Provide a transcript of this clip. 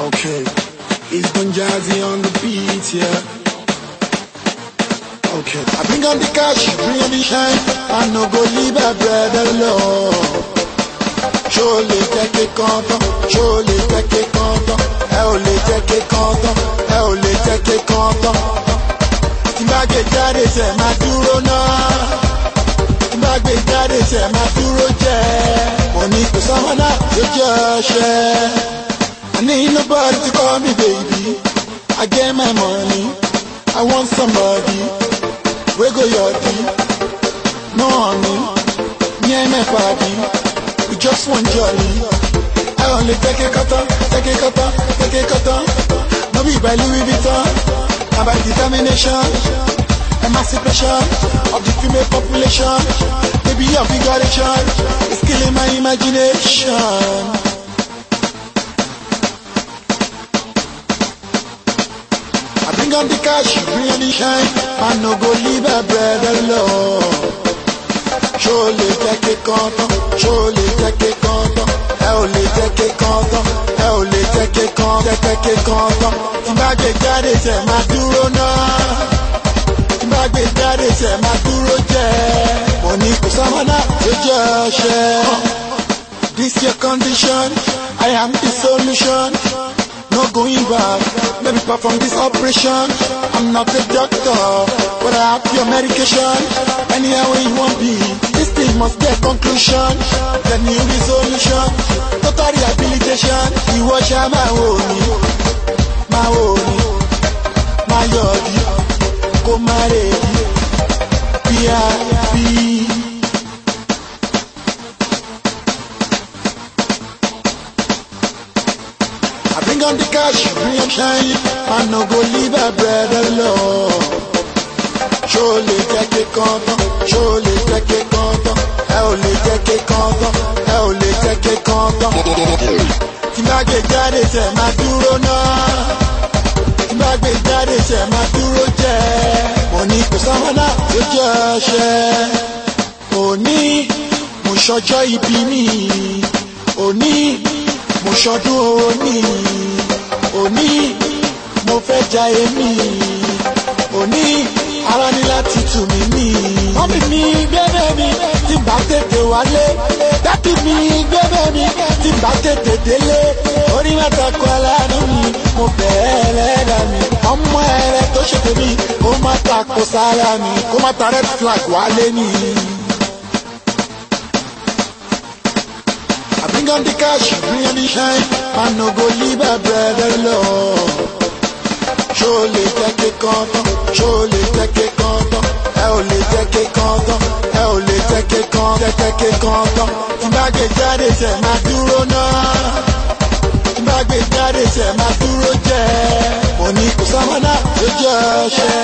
Okay. It's Gunjazi on the beat, yeah. Okay. I bring on the cash, bring on the shine. I no go leave my bread alone. Ṣo lè jẹ́ kí kan tán? Ṣo lè jẹ́ kí kan tán? Ẹ ò lè jẹ́ kí kan tán. Ẹ ò lè jẹ́ kí kan tán. Tí bá gbé jáde ṣẹ̀ máa dúró náà. Tí bá gbé jáde ṣẹ̀ máa jẹ́. Mo ní kò sọ́wọ́n jẹ́ ọṣẹ. I get my money. I want somebody. We go yachty. No honey. Me and my party. We just want jolly. I only take a cutter, take a cutter, take a cutter. No be by Louis Vuitton. I by determination. Emancipation of the female population. Baby, your figuration is killing my imagination. Bring on the cash, really shine. I no go leave a bread alone. Ṣó lè jẹ́ kí kan tán? Ṣó lè jẹ́ kí kan tán? Ẹ ò lè jẹ́ kí kan tán. Ẹ ò lè jẹ́ kí kan tán. Jẹ́ kí kan tán. Tí bá gbé jáde ṣẹ̀ máa dúró náà. Tí bá gbé jáde ṣẹ̀ máa dúró jẹ́. Mo ní kò sámánà This your condition, I am the solution. no going back. Let me perform this operation. I'm not a doctor, but I have your medication. Anyhow you want be, this thing must get conclusion. The new resolution, total rehabilitation. You watch out my own, my own, my yodi, go my lady, be bring on the cash, bring on shine. I no go leave a bread alone. Ṣó lè jẹ́ kí kan tán? Ṣó lè jẹ́ kí kan tán? Ẹ ò lè jẹ́ kí kan tán? Ẹ ò lè jẹ́ kí kan tán? Tí bá gbé jáde ṣẹ̀ máa dúró náà. Tí Mo ní ibi mi. Òní mo ṣọdún òní ìyá èmi òní ara ní láti tù mí mí. mọ́mí mi gbẹ́bẹ́ mi tí bá tètè wálé dádì mi gbẹ́bẹ́ mi tí bá tètè délé orí mẹ́ta kọ aláàánú mi mo bẹ̀ẹ́ ẹlẹ́dà mi ọmọ ẹrẹ tó ṣe tèmi kó má ta kó sára mi kó má ta red flag wálé mi. I bring on the cash, bring on the shine, man no go leave a brother alone ṣó lè jẹ́ kí kan tán ṣó lè jẹ́ kí kan tán ẹ ò lè jẹ́ kí kan tán ẹ ò lè jẹ́ kí kan jẹ́ kí kan tán tí bá gbé jáde ṣẹ̀ máa dúró náà tí jáde ṣẹ̀ máa dúró jẹ́ mo ní kò sámọ́nà tó jẹ́ ọṣẹ́.